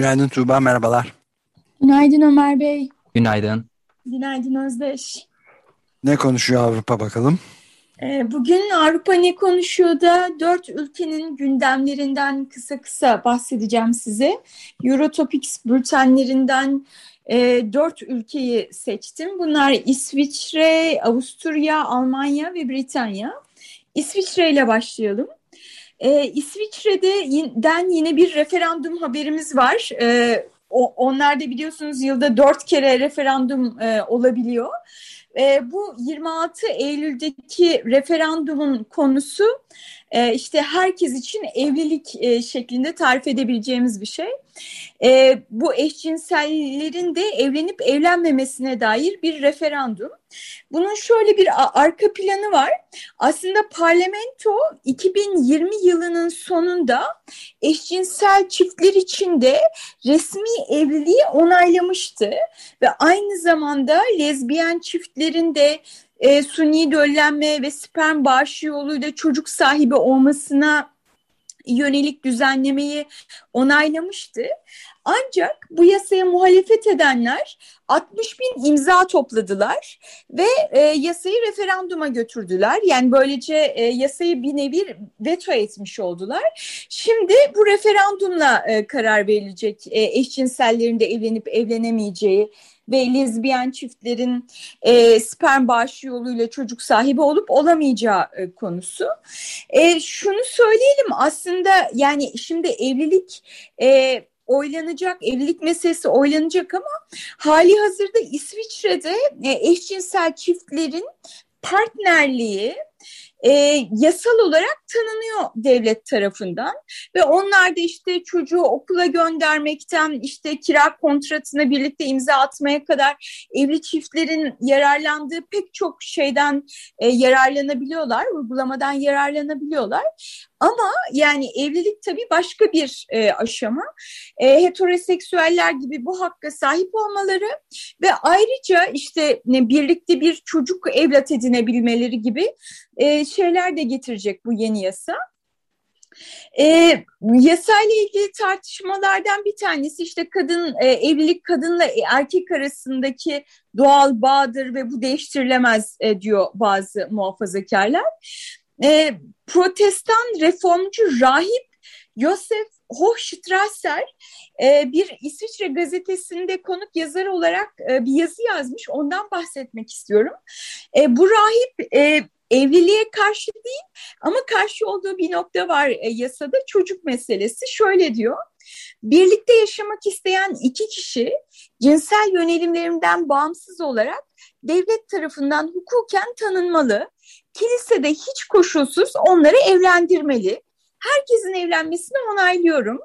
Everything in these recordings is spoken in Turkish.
Günaydın Tuğba, merhabalar. Günaydın Ömer Bey. Günaydın. Günaydın Özdeş. Ne konuşuyor Avrupa bakalım? Ee, bugün Avrupa ne konuşuyor da dört ülkenin gündemlerinden kısa kısa bahsedeceğim size. Eurotopics bültenlerinden e, dört ülkeyi seçtim. Bunlar İsviçre, Avusturya, Almanya ve Britanya. İsviçre ile başlayalım. Ee, İsviçre'den yine bir referandum haberimiz var. Ee, o, onlar da biliyorsunuz yılda dört kere referandum e, olabiliyor. E, bu 26 Eylül'deki referandumun konusu e, işte herkes için evlilik e, şeklinde tarif edebileceğimiz bir şey. E, bu eşcinsellerin de evlenip evlenmemesine dair bir referandum. Bunun şöyle bir arka planı var. Aslında parlamento 2020 yılının sonunda eşcinsel çiftler için de resmi evliliği onaylamıştı ve aynı zamanda lezbiyen çiftlerin de e, suni döllenme ve sperm bağışı yoluyla çocuk sahibi olmasına yönelik düzenlemeyi onaylamıştı. Ancak bu yasaya muhalefet edenler 60 bin imza topladılar ve e, yasayı referanduma götürdüler. Yani böylece e, yasayı bir nevi veto etmiş oldular. Şimdi bu referandumla e, karar verilecek e, eşcinsellerin de evlenip evlenemeyeceği ve lezbiyen çiftlerin e, sperm bağışı yoluyla çocuk sahibi olup olamayacağı e, konusu. E, şunu söyleyelim aslında yani şimdi evlilik e, oylanacak, evlilik meselesi oylanacak ama hali hazırda İsviçre'de e, eşcinsel çiftlerin partnerliği e, yasal olarak tanınıyor devlet tarafından ve onlar da işte çocuğu okula göndermekten işte kira kontratına birlikte imza atmaya kadar evli çiftlerin yararlandığı pek çok şeyden e, yararlanabiliyorlar, uygulamadan yararlanabiliyorlar. Ama yani evlilik tabii başka bir e, aşama. E, heteroseksüeller gibi bu hakka sahip olmaları ve ayrıca işte ne, birlikte bir çocuk evlat edinebilmeleri gibi e, şeyler de getirecek bu yeni yasa. E, yasayla ilgili tartışmalardan bir tanesi işte kadın e, evlilik kadınla erkek arasındaki doğal bağdır ve bu değiştirilemez e, diyor bazı muhafazakarlar. E, protestan reformcu rahip Josef Hochstrasser e, bir İsviçre gazetesinde konuk yazar olarak e, bir yazı yazmış. Ondan bahsetmek istiyorum. E, bu rahip e, evliliğe karşı değil ama karşı olduğu bir nokta var e, yasada çocuk meselesi. Şöyle diyor. Birlikte yaşamak isteyen iki kişi cinsel yönelimlerinden bağımsız olarak devlet tarafından hukuken tanınmalı. Kilise de hiç koşulsuz onları evlendirmeli. Herkesin evlenmesini onaylıyorum.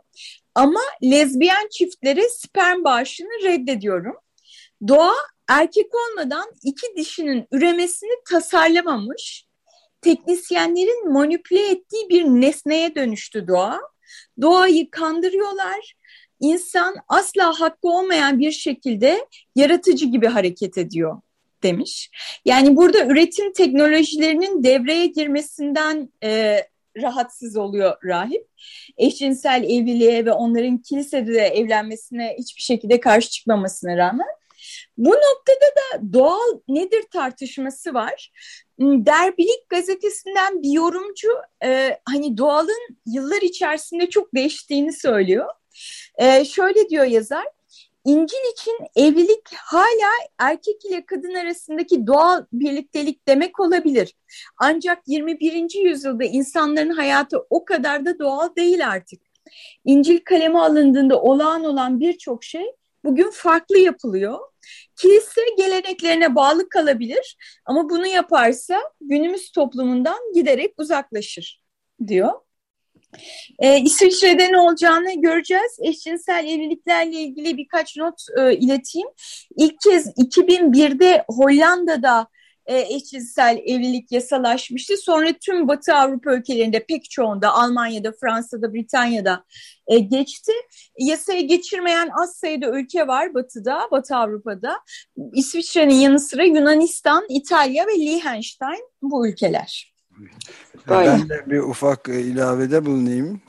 Ama lezbiyen çiftlere sperm bağışını reddediyorum. Doğa erkek olmadan iki dişinin üremesini tasarlamamış. Teknisyenlerin manipüle ettiği bir nesneye dönüştü doğa. Doğayı kandırıyorlar. İnsan asla hakkı olmayan bir şekilde yaratıcı gibi hareket ediyor demiş. Yani burada üretim teknolojilerinin devreye girmesinden e, rahatsız oluyor rahip. Eşcinsel evliliğe ve onların kilisede de evlenmesine hiçbir şekilde karşı çıkmamasına rağmen. Bu noktada da doğal nedir tartışması var. Hmm, Derbilik gazetesinden bir yorumcu e, hani doğalın yıllar içerisinde çok değiştiğini söylüyor. E, şöyle diyor yazar, İncil için evlilik hala erkek ile kadın arasındaki doğal birliktelik demek olabilir. Ancak 21. yüzyılda insanların hayatı o kadar da doğal değil artık. İncil kaleme alındığında olağan olan birçok şey bugün farklı yapılıyor. Kilise geleneklerine bağlı kalabilir ama bunu yaparsa günümüz toplumundan giderek uzaklaşır diyor. E, İsviçre'de ne olacağını göreceğiz. Eşcinsel evliliklerle ilgili birkaç not e, ileteyim. İlk kez 2001'de Hollanda'da e, eşcinsel evlilik yasalaşmıştı. Sonra tüm Batı Avrupa ülkelerinde pek çoğunda Almanya'da, Fransa'da, Britanya'da e, geçti. Yasaya geçirmeyen az sayıda ülke var Batı'da, Batı Avrupa'da. İsviçre'nin yanı sıra Yunanistan, İtalya ve Liechtenstein bu ülkeler. Ben de bir ufak e, ilavede bulunayım.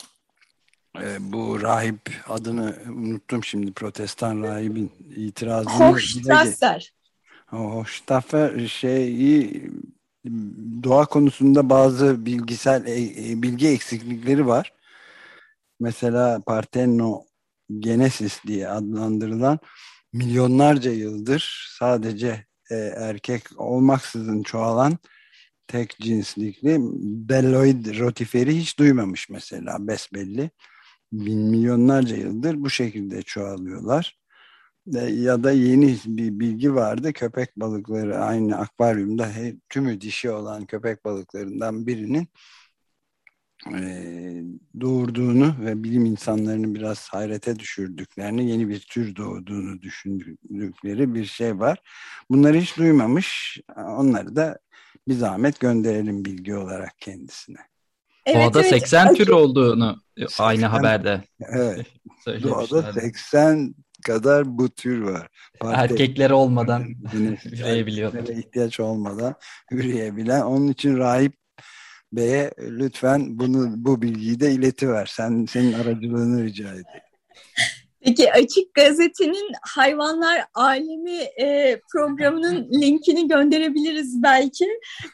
E, bu rahip adını unuttum şimdi protestan rahibin itirazını. Hochstrasser. Hochstrasser şeyi doğa konusunda bazı bilgisel e, bilgi eksiklikleri var. Mesela Parthenogenesis diye adlandırılan milyonlarca yıldır sadece erkek olmaksızın çoğalan tek cinslikli belloid rotiferi hiç duymamış mesela besbelli. Bin milyonlarca yıldır bu şekilde çoğalıyorlar. Ya da yeni bir bilgi vardı köpek balıkları aynı akvaryumda tümü dişi olan köpek balıklarından birinin e, doğurduğunu ve bilim insanlarını biraz hayrete düşürdüklerini, yeni bir tür doğduğunu düşündükleri bir şey var. Bunları hiç duymamış. Onları da bir zahmet gönderelim bilgi olarak kendisine. Evet, Doğada evet. 80 tür olduğunu 80, aynı haberde. Evet. Doğada 80 kadar bu tür var. Parti Erkekleri olmadan üreyebiliyorlar. ihtiyaç olmadan üreyebilen. Onun için rahip Bey'e lütfen bunu bu bilgiyi de iletiver. Sen senin aracılığını rica edeyim. Peki Açık Gazete'nin Hayvanlar Alemi e, programının linkini gönderebiliriz belki.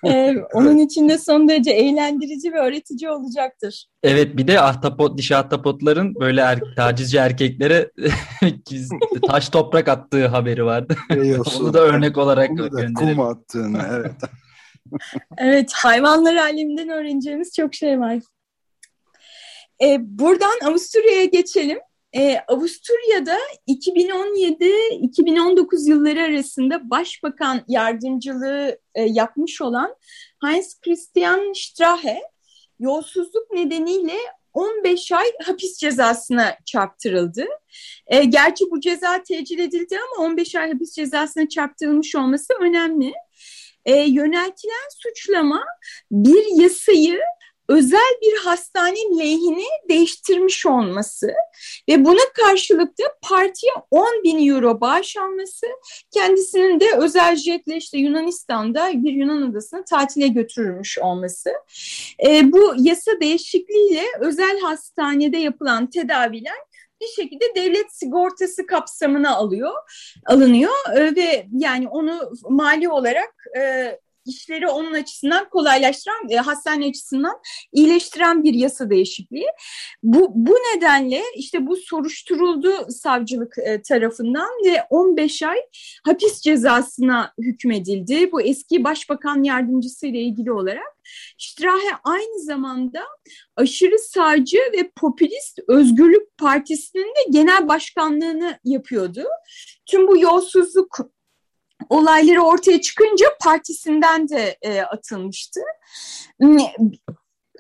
E, onun için de son derece eğlendirici ve öğretici olacaktır. Evet bir de ahtapot, dişi ahtapotların böyle er, tacizci erkeklere taş toprak attığı haberi vardı. Onu da örnek olarak Onu da kum attığını evet. evet hayvanlar aleminden öğreneceğimiz çok şey var. E, buradan Avusturya'ya geçelim. Ee, Avusturya'da 2017-2019 yılları arasında başbakan yardımcılığı e, yapmış olan Heinz Christian Strache yolsuzluk nedeniyle 15 ay hapis cezasına çarptırıldı. E, gerçi bu ceza tecil edildi ama 15 ay hapis cezasına çarptırılmış olması önemli. E, yöneltilen suçlama bir yasayı özel bir hastane lehine değiştirmiş olması ve buna karşılık da partiye 10 bin euro bağış alması kendisinin de özel jetle işte Yunanistan'da bir Yunan adasına tatile götürülmüş olması. E, bu yasa değişikliğiyle özel hastanede yapılan tedaviler bir şekilde devlet sigortası kapsamına alıyor, alınıyor e, ve yani onu mali olarak e, işleri onun açısından kolaylaştıran, e, hastane açısından iyileştiren bir yasa değişikliği. Bu, bu nedenle işte bu soruşturuldu savcılık e, tarafından ve 15 ay hapis cezasına hükmedildi. Bu eski başbakan yardımcısı ile ilgili olarak. Strahe aynı zamanda aşırı sağcı ve popülist Özgürlük Partisi'nin de genel başkanlığını yapıyordu. Tüm bu yolsuzluk olayları ortaya çıkınca partisinden de e, atılmıştı. Hmm,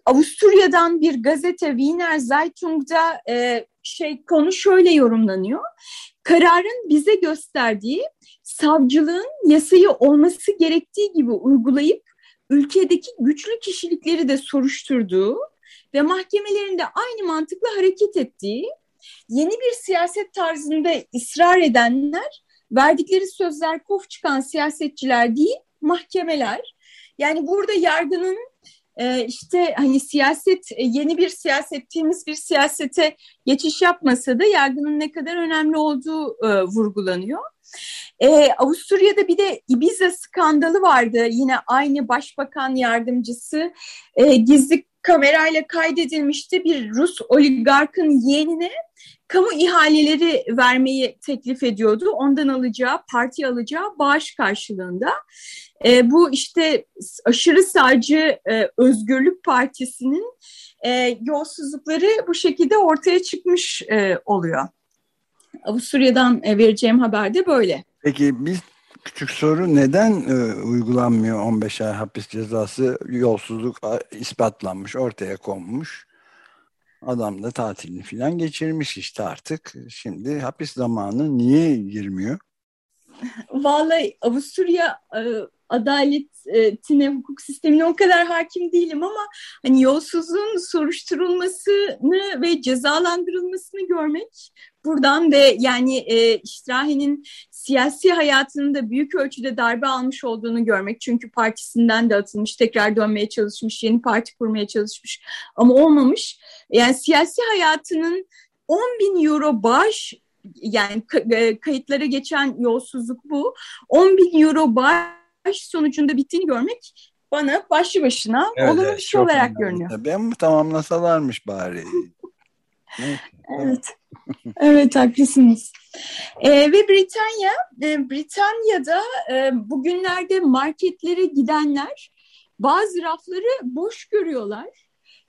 Avusturya'dan bir gazete Wiener Zeitung'da e, şey konu şöyle yorumlanıyor. Kararın bize gösterdiği savcılığın yasayı olması gerektiği gibi uygulayıp ülkedeki güçlü kişilikleri de soruşturduğu ve mahkemelerinde aynı mantıkla hareket ettiği, yeni bir siyaset tarzında ısrar edenler verdikleri sözler kof çıkan siyasetçiler değil, mahkemeler. Yani burada yargının e, işte hani siyaset e, yeni bir siyaset, temiz bir siyasete geçiş yapmasa da yargının ne kadar önemli olduğu e, vurgulanıyor. Ee, Avusturya'da bir de Ibiza skandalı vardı. Yine aynı başbakan yardımcısı e, gizli kamerayla kaydedilmişti. Bir Rus oligarkın yeğenine kamu ihaleleri vermeyi teklif ediyordu. Ondan alacağı, parti alacağı bağış karşılığında. E, bu işte aşırı sağcı e, Özgürlük Partisi'nin e, yolsuzlukları bu şekilde ortaya çıkmış e, oluyor. Avusturya'dan e, vereceğim haber de böyle. Peki biz küçük soru neden e, uygulanmıyor 15 ay hapis cezası yolsuzluk ispatlanmış ortaya konmuş? Adam da tatilini falan geçirmiş işte artık. Şimdi hapis zamanı niye girmiyor? Vallahi Avusturya e, adaletine, hukuk sistemine o kadar hakim değilim ama hani yolsuzluğun soruşturulmasını ve cezalandırılmasını görmek buradan ve yani e, İştrahi'nin siyasi hayatının da büyük ölçüde darbe almış olduğunu görmek. Çünkü partisinden de atılmış, tekrar dönmeye çalışmış, yeni parti kurmaya çalışmış ama olmamış. Yani siyasi hayatının 10 bin euro bağış yani e, kayıtlara geçen yolsuzluk bu. 10 bin euro bağış sonucunda bittiğini görmek bana başlı başına evet, olumlu bir şey olarak önemli. görünüyor. Tabii ama tamamlasalarmış bari. evet. evet haklısınız. Ee, ve Britanya, e, Britanya'da e, bugünlerde marketlere gidenler bazı rafları boş görüyorlar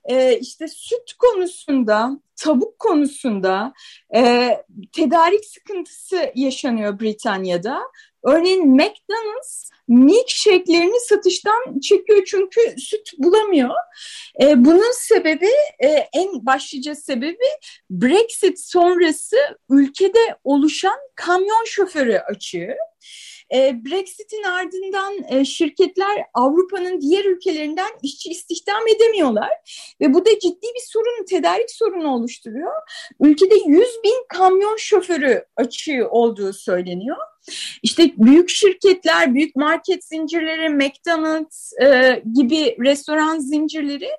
e, işte süt konusunda, tavuk konusunda e, tedarik sıkıntısı yaşanıyor Britanya'da. Örneğin McDonald's milkshake'lerini satıştan çekiyor çünkü süt bulamıyor. E, bunun sebebi e, en başlıca sebebi Brexit sonrası ülkede oluşan kamyon şoförü açığı. E, Brexit'in ardından e, şirketler Avrupa'nın diğer ülkelerinden işçi istihdam edemiyorlar ve bu da ciddi bir sorun, tedarik sorunu oluşturuyor. Ülkede 100 bin kamyon şoförü açığı olduğu söyleniyor. İşte büyük şirketler, büyük market zincirleri, McDonald's e, gibi restoran zincirleri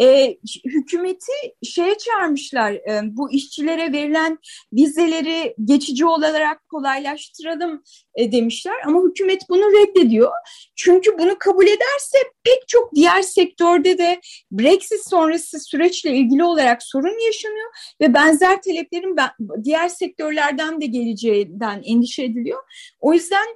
e, hükümeti şeye çağırmışlar. E, bu işçilere verilen vizeleri geçici olarak kolaylaştıralım e, demişler. Ama hükümet bunu reddediyor. Çünkü bunu kabul ederse pek çok diğer sektörde de Brexit sonrası süreçle ilgili olarak sorun yaşanıyor ve benzer taleplerin diğer sektörlerden de geleceğinden endişe ediliyor. O yüzden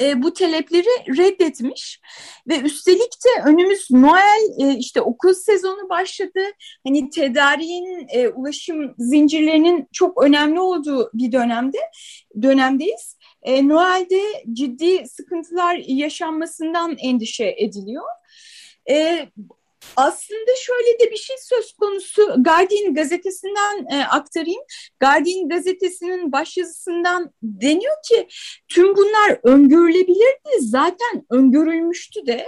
e, bu talepleri reddetmiş ve üstelik de önümüz Noel e, işte okul sezonu başladı. Hani tedariğin e, ulaşım zincirlerinin çok önemli olduğu bir dönemde dönemdeyiz. E, Noel'de ciddi sıkıntılar yaşanmasından endişe ediliyor. E, aslında şöyle de bir şey söz konusu Guardian gazetesinden e, aktarayım. Guardian gazetesinin başyazısından deniyor ki tüm bunlar öngörülebilirdi. Zaten öngörülmüştü de.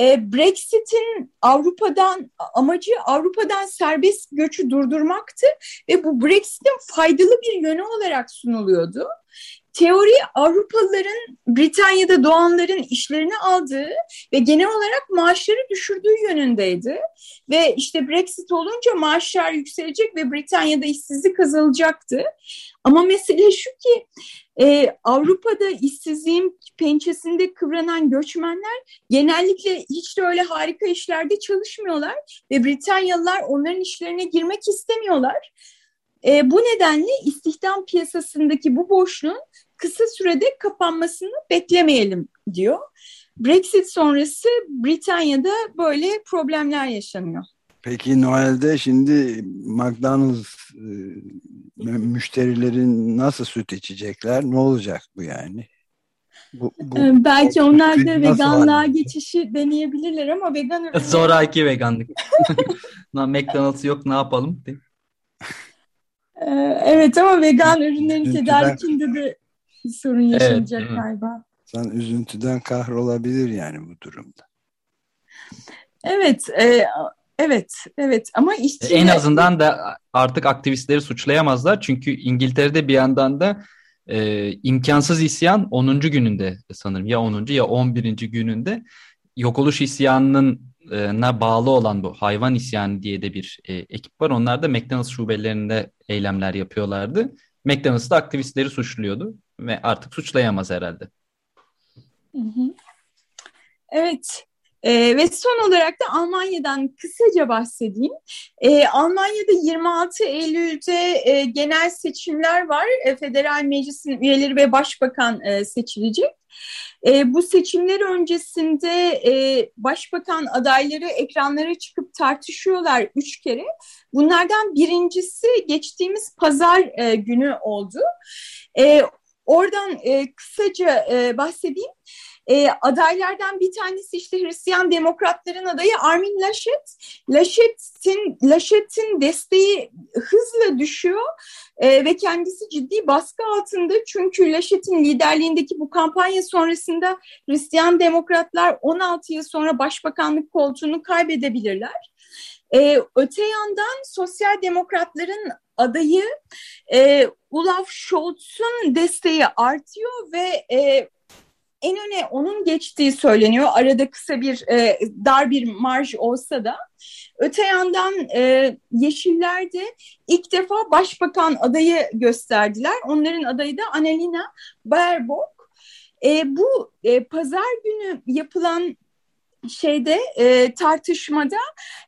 E, Brexit'in Avrupa'dan amacı Avrupa'dan serbest göçü durdurmaktı ve bu Brexit'in faydalı bir yönü olarak sunuluyordu teori Avrupalıların Britanya'da doğanların işlerini aldığı ve genel olarak maaşları düşürdüğü yönündeydi. Ve işte Brexit olunca maaşlar yükselecek ve Britanya'da işsizlik azalacaktı. Ama mesele şu ki e, Avrupa'da işsizliğin pençesinde kıvranan göçmenler genellikle hiç de öyle harika işlerde çalışmıyorlar ve Britanyalılar onların işlerine girmek istemiyorlar. E, bu nedenle istihdam piyasasındaki bu boşluğun kısa sürede kapanmasını beklemeyelim diyor. Brexit sonrası Britanya'da böyle problemler yaşanıyor. Peki Noel'de şimdi McDonald's e, müşterilerin nasıl süt içecekler? Ne olacak bu yani? Bu, bu, ee, Belki onlar da veganlığa geçişi deneyebilirler ama vegan ürünler... Zoraki veganlık. McDonald's yok ne yapalım? Ee, evet ama vegan ürünlerin tedarikinde de sorun yaşanacak evet, galiba. Sen üzüntüden kahrolabilir yani bu durumda. Evet, e, evet, evet ama işçi... En azından da artık aktivistleri suçlayamazlar çünkü İngiltere'de bir yandan da e, imkansız isyan 10. gününde sanırım ya 10. ya 11. gününde yok oluş isyanının na bağlı olan bu hayvan isyanı diye de bir e, ekip var. Onlar da McDonald's şubelerinde eylemler yapıyorlardı. McDonald's da aktivistleri suçluyordu ve artık suçlayamaz herhalde. Evet. E, ve son olarak da Almanya'dan kısaca bahsedeyim. E, Almanya'da 26 Eylül'de e, genel seçimler var. E, Federal Meclis'in üyeleri ve başbakan e, seçilecek. E, bu seçimler öncesinde e, başbakan adayları ekranlara çıkıp tartışıyorlar üç kere. Bunlardan birincisi geçtiğimiz pazar e, günü oldu. E, oradan e, kısaca e, bahsedeyim. E, adaylardan bir tanesi işte Hristiyan Demokratların adayı Armin Laschet. Laschet'in Laschet'in desteği hızla düşüyor e, ve kendisi ciddi baskı altında. Çünkü Laschet'in liderliğindeki bu kampanya sonrasında Hristiyan Demokratlar 16 yıl sonra başbakanlık koltuğunu kaybedebilirler. E, öte yandan sosyal demokratların adayı e, Olaf Scholz'un desteği artıyor ve e, en öne onun geçtiği söyleniyor. Arada kısa bir e, dar bir marj olsa da. Öte yandan e, Yeşiller de ilk defa başbakan adayı gösterdiler. Onların adayı da Annalena Baerbock. E, bu e, pazar günü yapılan şeyde e, tartışmada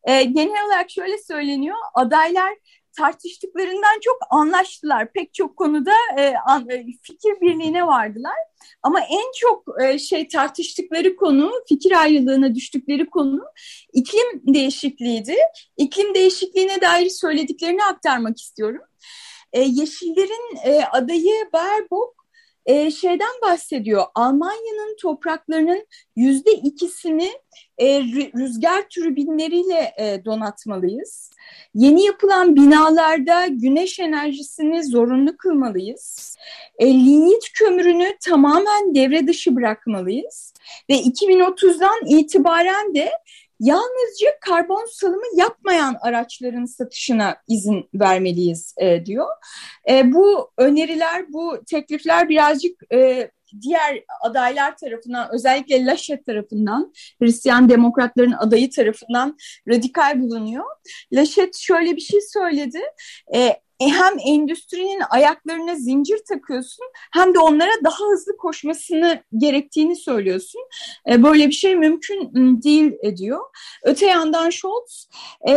e, genel olarak şöyle söyleniyor. Adaylar tartıştıklarından çok anlaştılar. Pek çok konuda e, an, fikir birliğine vardılar. Ama en çok e, şey tartıştıkları konu, fikir ayrılığına düştükleri konu iklim değişikliğiydi. İklim değişikliğine dair söylediklerini aktarmak istiyorum. E, Yeşillerin e, adayı Baerbock e, şeyden bahsediyor. Almanya'nın topraklarının yüzde ikisini e, rüzgar türbinleriyle e, donatmalıyız. Yeni yapılan binalarda güneş enerjisini zorunlu kılmalıyız. E, linyit kömürünü tamamen devre dışı bırakmalıyız. Ve 2030'dan itibaren de yalnızca karbon salımı yapmayan araçların satışına izin vermeliyiz e, diyor. E, bu öneriler, bu teklifler birazcık e, diğer adaylar tarafından özellikle Laşet tarafından Hristiyan demokratların adayı tarafından radikal bulunuyor. Laşet şöyle bir şey söyledi. E, hem endüstrinin ayaklarına zincir takıyorsun hem de onlara daha hızlı koşmasını gerektiğini söylüyorsun. E, böyle bir şey mümkün değil diyor. Öte yandan Scholz e,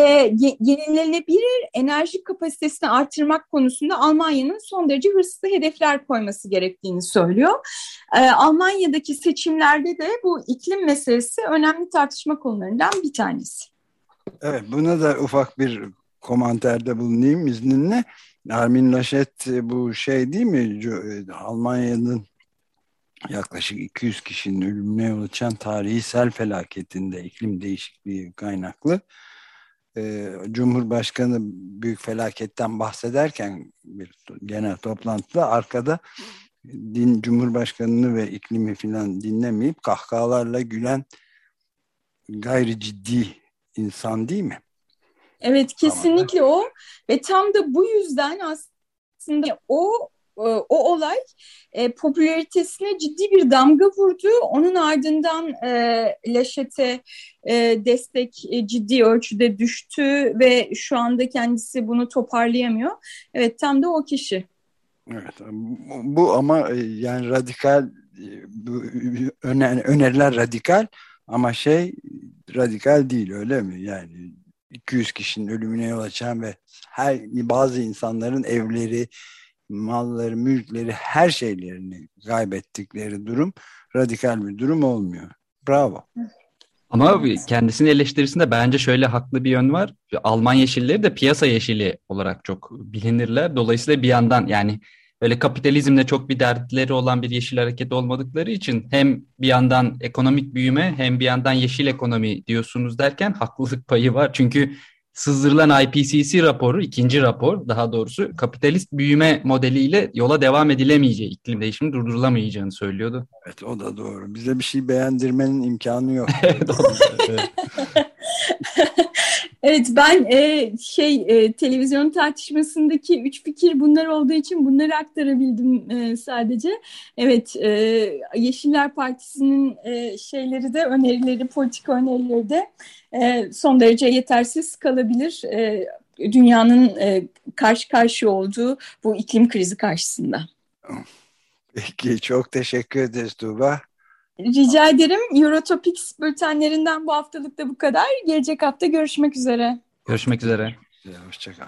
yenilenebilir enerji kapasitesini artırmak konusunda Almanya'nın son derece hırslı hedefler koyması gerektiğini söylüyor. E, Almanya'daki seçimlerde de bu iklim meselesi önemli tartışma konularından bir tanesi. Evet buna da ufak bir komanterde bulunayım izninle. Armin Laschet e, bu şey değil mi? E, Almanya'nın yaklaşık 200 kişinin ölümüne yol açan tarihi sel felaketinde iklim değişikliği kaynaklı e, Cumhurbaşkanı büyük felaketten bahsederken bir genel toplantıda arkada din Cumhurbaşkanını ve iklimi filan dinlemeyip kahkahalarla gülen gayri ciddi insan değil mi? Evet kesinlikle tamam. o ve tam da bu yüzden aslında o e, o olay e, popülaritesine ciddi bir damga vurdu. Onun ardından e, Laşet'e e, destek e, ciddi ölçüde düştü ve şu anda kendisi bunu toparlayamıyor. Evet tam da o kişi. Evet bu ama e, yani radikal e, bu, öner, öneriler radikal ama şey radikal değil öyle mi? Yani 200 kişinin ölümüne yol açan ve her bazı insanların evleri, malları, mülkleri, her şeylerini kaybettikleri durum radikal bir durum olmuyor. Bravo. Ama kendisinin eleştirisinde bence şöyle haklı bir yön var. Alman yeşilleri de piyasa yeşili olarak çok bilinirler. Dolayısıyla bir yandan yani öyle kapitalizmle çok bir dertleri olan bir yeşil hareket olmadıkları için hem bir yandan ekonomik büyüme hem bir yandan yeşil ekonomi diyorsunuz derken haklılık payı var. Çünkü sızdırılan IPCC raporu, ikinci rapor daha doğrusu kapitalist büyüme modeliyle yola devam edilemeyeceği, iklim değişimi durdurulamayacağını söylüyordu. Evet o da doğru. Bize bir şey beğendirmenin imkanı yok. evet, Evet ben e, şey e, televizyon tartışmasındaki üç fikir bunlar olduğu için bunları aktarabildim e, sadece. Evet e, Yeşiller Partisi'nin e, şeyleri de önerileri, politik önerileri de e, son derece yetersiz kalabilir. E, dünyanın e, karşı karşıya olduğu bu iklim krizi karşısında. Peki çok teşekkür ederiz Tuğba. Rica ederim. Eurotopics bültenlerinden bu haftalık da bu kadar. Gelecek hafta görüşmek üzere. Görüşmek üzere. Hoşçakal.